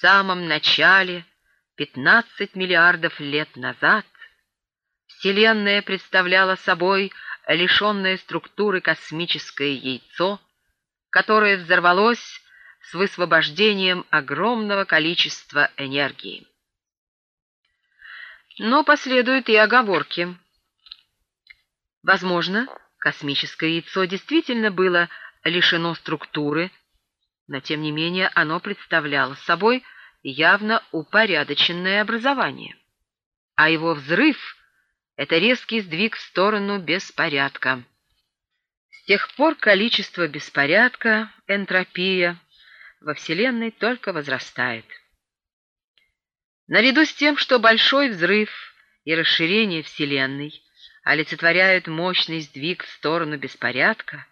самом начале, 15 миллиардов лет назад, Вселенная представляла собой лишенное структуры космическое яйцо, которое взорвалось с высвобождением огромного количества энергии. Но последуют и оговорки. Возможно, космическое яйцо действительно было лишено структуры, но тем не менее оно представляло собой явно упорядоченное образование, а его взрыв — это резкий сдвиг в сторону беспорядка. С тех пор количество беспорядка, энтропия во Вселенной только возрастает. Наряду с тем, что большой взрыв и расширение Вселенной олицетворяют мощный сдвиг в сторону беспорядка,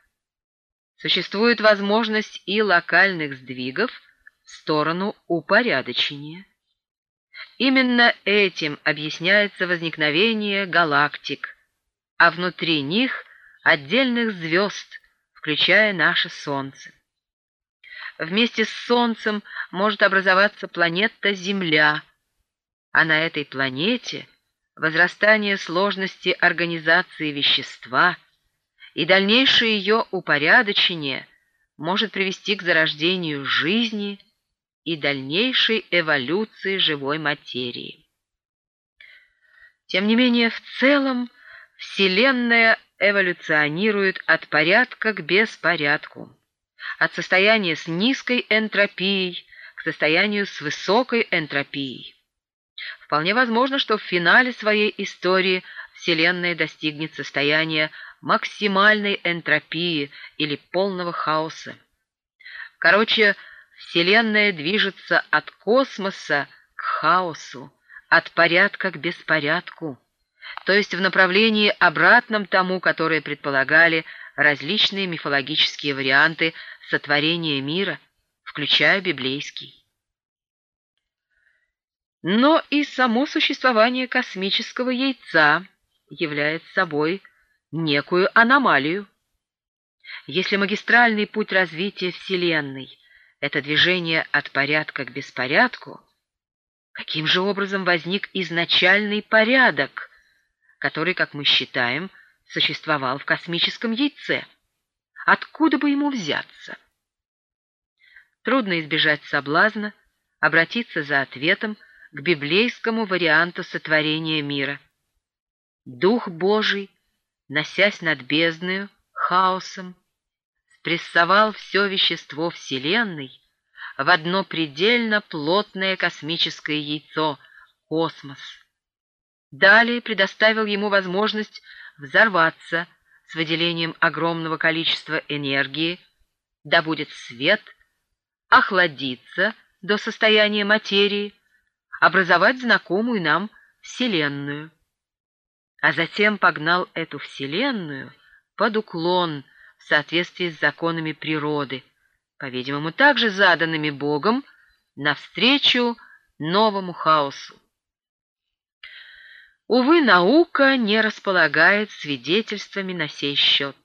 существует возможность и локальных сдвигов в сторону упорядочения. Именно этим объясняется возникновение галактик, а внутри них отдельных звезд, включая наше Солнце. Вместе с Солнцем может образоваться планета Земля – а на этой планете возрастание сложности организации вещества и дальнейшее ее упорядочение может привести к зарождению жизни и дальнейшей эволюции живой материи. Тем не менее, в целом Вселенная эволюционирует от порядка к беспорядку, от состояния с низкой энтропией к состоянию с высокой энтропией. Вполне возможно, что в финале своей истории Вселенная достигнет состояния максимальной энтропии или полного хаоса. Короче, Вселенная движется от космоса к хаосу, от порядка к беспорядку, то есть в направлении обратном тому, которое предполагали различные мифологические варианты сотворения мира, включая библейский. Но и само существование космического яйца является собой некую аномалию. Если магистральный путь развития Вселенной — это движение от порядка к беспорядку, каким же образом возник изначальный порядок, который, как мы считаем, существовал в космическом яйце? Откуда бы ему взяться? Трудно избежать соблазна, обратиться за ответом к библейскому варианту сотворения мира. Дух Божий, носясь над бездною, хаосом, спрессовал все вещество Вселенной в одно предельно плотное космическое яйцо — космос. Далее предоставил ему возможность взорваться с выделением огромного количества энергии, да будет свет, охладиться до состояния материи, образовать знакомую нам Вселенную. А затем погнал эту Вселенную под уклон в соответствии с законами природы, по-видимому, также заданными Богом, навстречу новому хаосу. Увы, наука не располагает свидетельствами на сей счет.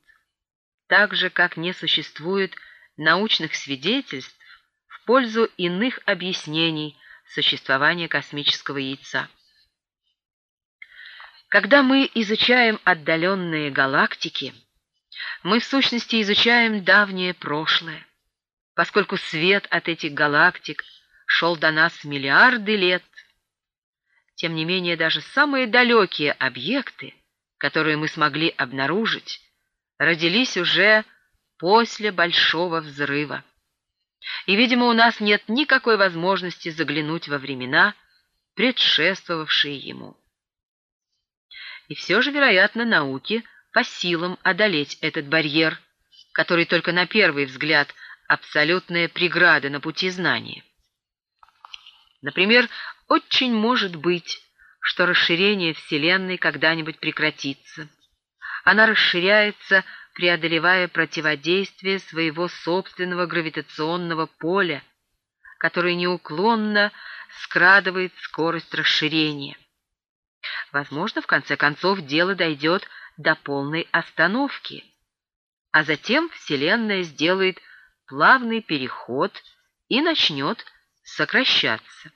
Так же, как не существует научных свидетельств в пользу иных объяснений существования космического яйца. Когда мы изучаем отдаленные галактики, мы в сущности изучаем давнее прошлое, поскольку свет от этих галактик шел до нас миллиарды лет. Тем не менее, даже самые далекие объекты, которые мы смогли обнаружить, родились уже после Большого Взрыва. И, видимо, у нас нет никакой возможности заглянуть во времена, предшествовавшие ему. И все же, вероятно, науке по силам одолеть этот барьер, который только на первый взгляд абсолютная преграда на пути знания. Например, очень может быть, что расширение Вселенной когда-нибудь прекратится. Она расширяется преодолевая противодействие своего собственного гравитационного поля, которое неуклонно скрадывает скорость расширения. Возможно, в конце концов дело дойдет до полной остановки, а затем Вселенная сделает плавный переход и начнет сокращаться.